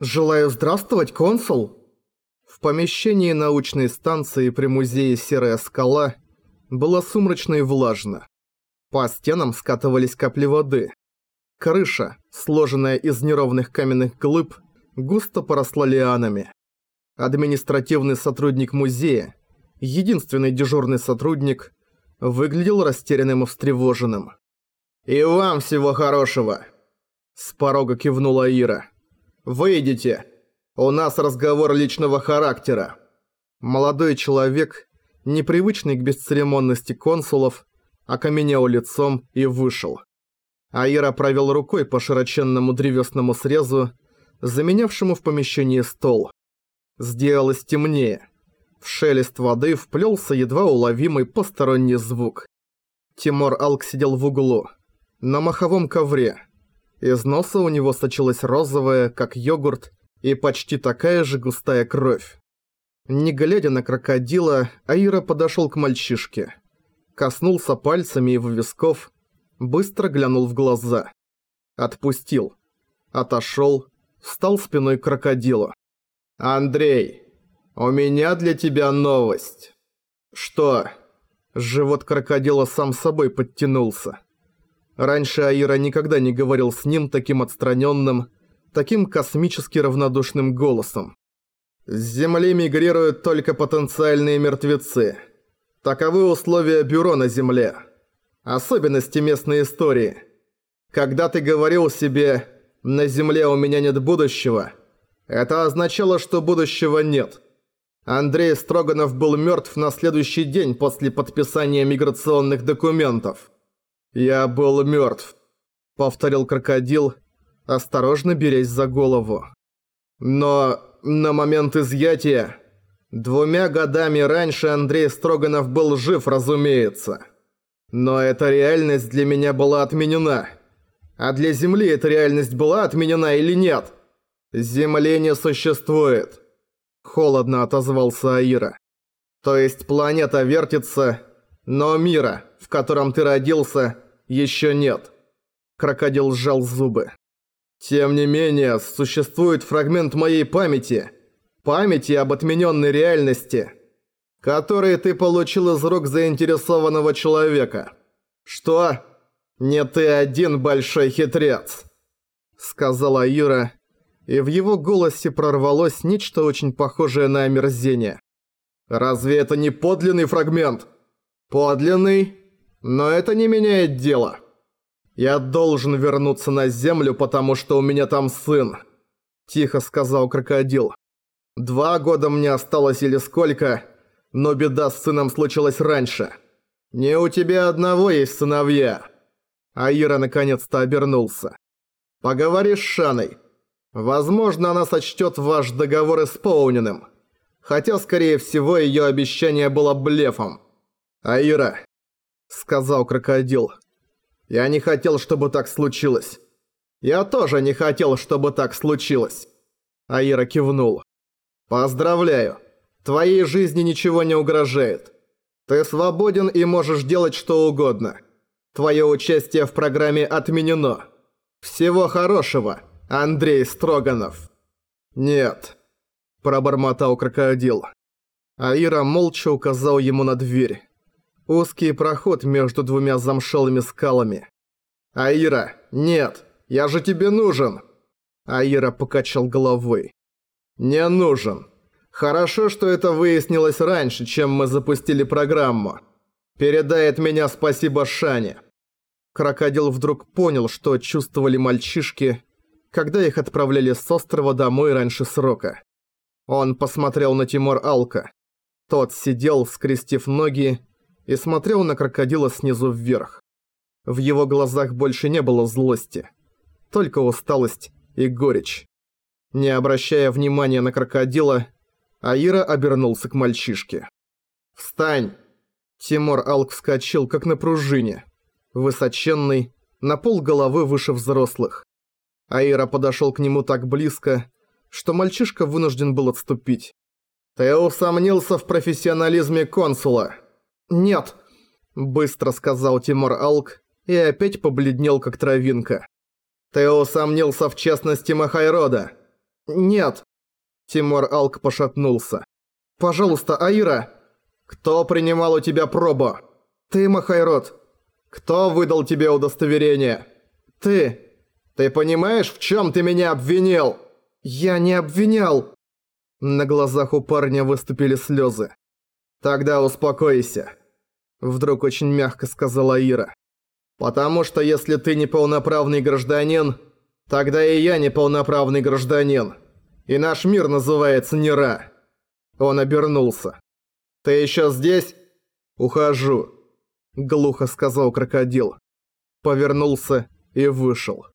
«Желаю здравствовать, консул!» В помещении научной станции при музее «Серая скала» было сумрачно и влажно. По стенам скатывались капли воды. Крыша, сложенная из неровных каменных глыб, густо поросла лианами. Административный сотрудник музея, единственный дежурный сотрудник, выглядел растерянным и встревоженным. «И вам всего хорошего!» С порога кивнула Ира. «Выйдите! У нас разговор личного характера!» Молодой человек, непривычный к бесцеремонности консулов, окаменел лицом и вышел. Аира провел рукой по широченному древесному срезу, заменявшему в помещении стол. Сделалось темнее. В шелест воды вплелся едва уловимый посторонний звук. Тимур Алк сидел в углу, на маховом ковре. Из носа у него сочилась розовая, как йогурт, и почти такая же густая кровь. Не глядя на крокодила, Аира подошел к мальчишке. Коснулся пальцами его висков, быстро глянул в глаза. Отпустил. Отошел, встал спиной к крокодилу. «Андрей, у меня для тебя новость». «Что?» Живот крокодила сам собой подтянулся. Раньше Аира никогда не говорил с ним таким отстраненным, таким космически равнодушным голосом. «С Земли мигрируют только потенциальные мертвецы. Таковы условия бюро на Земле. Особенности местной истории. Когда ты говорил себе «на Земле у меня нет будущего», это означало, что будущего нет. Андрей Строганов был мертв на следующий день после подписания миграционных документов. «Я был мертв», — повторил крокодил, осторожно берясь за голову. «Но на момент изъятия, двумя годами раньше Андрей Строганов был жив, разумеется. Но эта реальность для меня была отменена. А для Земли эта реальность была отменена или нет?» «Земли не существует», – холодно отозвался Аира. «То есть планета вертится, но мира, в котором ты родился, еще нет». Крокодил сжал зубы. «Тем не менее, существует фрагмент моей памяти, памяти об отмененной реальности, который ты получил из рук заинтересованного человека. Что? Не ты один большой хитрец», – сказала Ира, – и в его голосе прорвалось нечто очень похожее на омерзение. «Разве это не подлинный фрагмент?» «Подлинный? Но это не меняет дело. Я должен вернуться на землю, потому что у меня там сын», – тихо сказал крокодил. «Два года мне осталось или сколько, но беда с сыном случилась раньше. Не у тебя одного есть сыновья». Аира наконец-то обернулся. «Поговори с Шаной». Возможно, она сочтет ваш договор исполненным. Хотя, скорее всего, ее обещание было блефом. «Аира», — сказал крокодил, — «я не хотел, чтобы так случилось». «Я тоже не хотел, чтобы так случилось». Аира кивнул. «Поздравляю. Твоей жизни ничего не угрожает. Ты свободен и можешь делать что угодно. Твое участие в программе отменено. Всего хорошего». Андрей Строганов!» «Нет», – пробормотал крокодил. Аира молча указал ему на дверь. Узкий проход между двумя замшелыми скалами. «Аира, нет, я же тебе нужен!» Аира покачал головой. «Не нужен. Хорошо, что это выяснилось раньше, чем мы запустили программу. Передай от меня спасибо Шане». Крокодил вдруг понял, что чувствовали мальчишки, когда их отправляли с острова домой раньше срока. Он посмотрел на Тимур Алка. Тот сидел, скрестив ноги, и смотрел на крокодила снизу вверх. В его глазах больше не было злости, только усталость и горечь. Не обращая внимания на крокодила, Аира обернулся к мальчишке. «Встань!» Тимур Алк вскочил, как на пружине. Высоченный, на пол головы выше взрослых. Аира подошел к нему так близко, что мальчишка вынужден был отступить. «Ты усомнился в профессионализме консула?» «Нет», – быстро сказал Тимур Алк и опять побледнел, как травинка. «Ты усомнился в честности Махайрода?» «Нет». Тимур Алк пошатнулся. «Пожалуйста, Аира!» «Кто принимал у тебя пробу?» «Ты, Махайрод». «Кто выдал тебе удостоверение?» «Ты». «Ты понимаешь, в чем ты меня обвинил?» «Я не обвинял». На глазах у парня выступили слезы. «Тогда успокойся», — вдруг очень мягко сказала Ира. «Потому что если ты неполноправный гражданин, тогда и я неполноправный гражданин. И наш мир называется Нера». Он обернулся. «Ты еще здесь?» «Ухожу», — глухо сказал крокодил. Повернулся и вышел.